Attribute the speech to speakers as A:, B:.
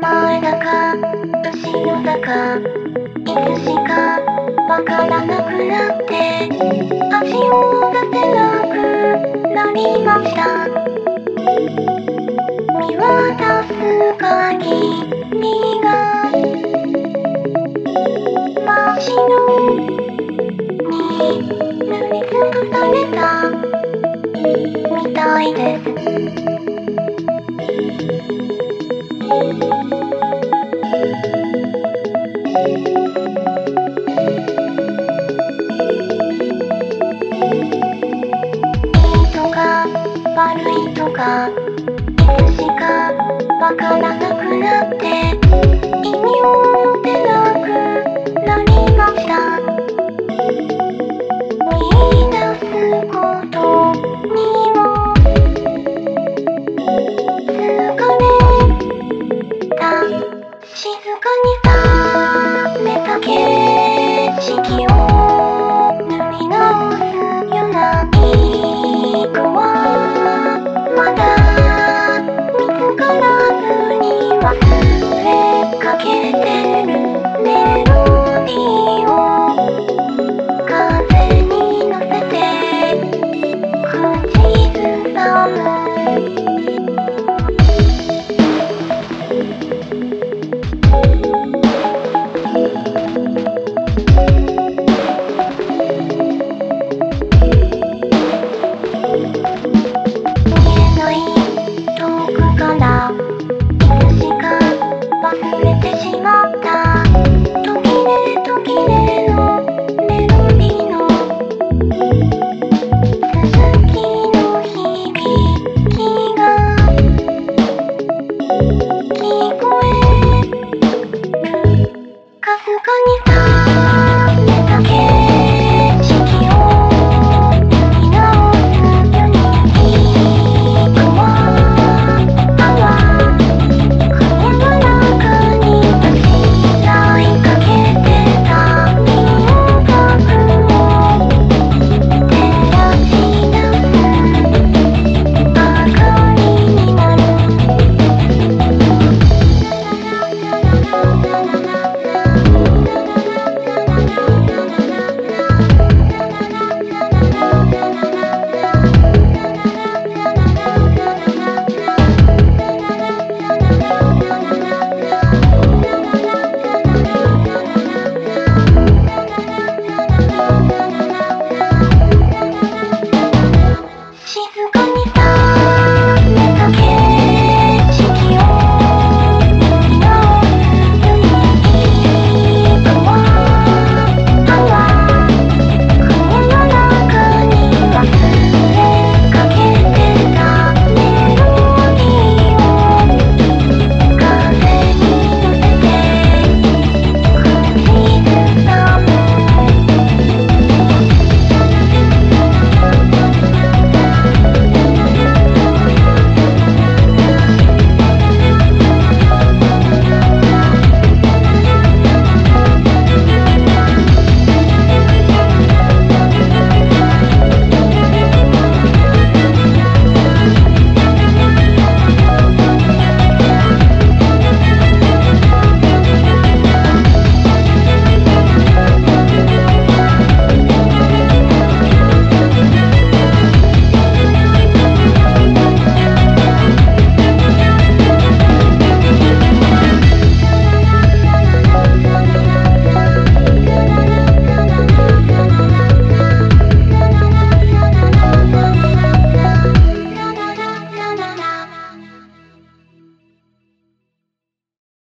A: 前だか、後ろだか、いつしか、わからなくなって、足を出せなくなりました。見渡す限りが、真っ白に塗りつぶされたみたいです。悪いとか、いつしかわからなくなって、意味を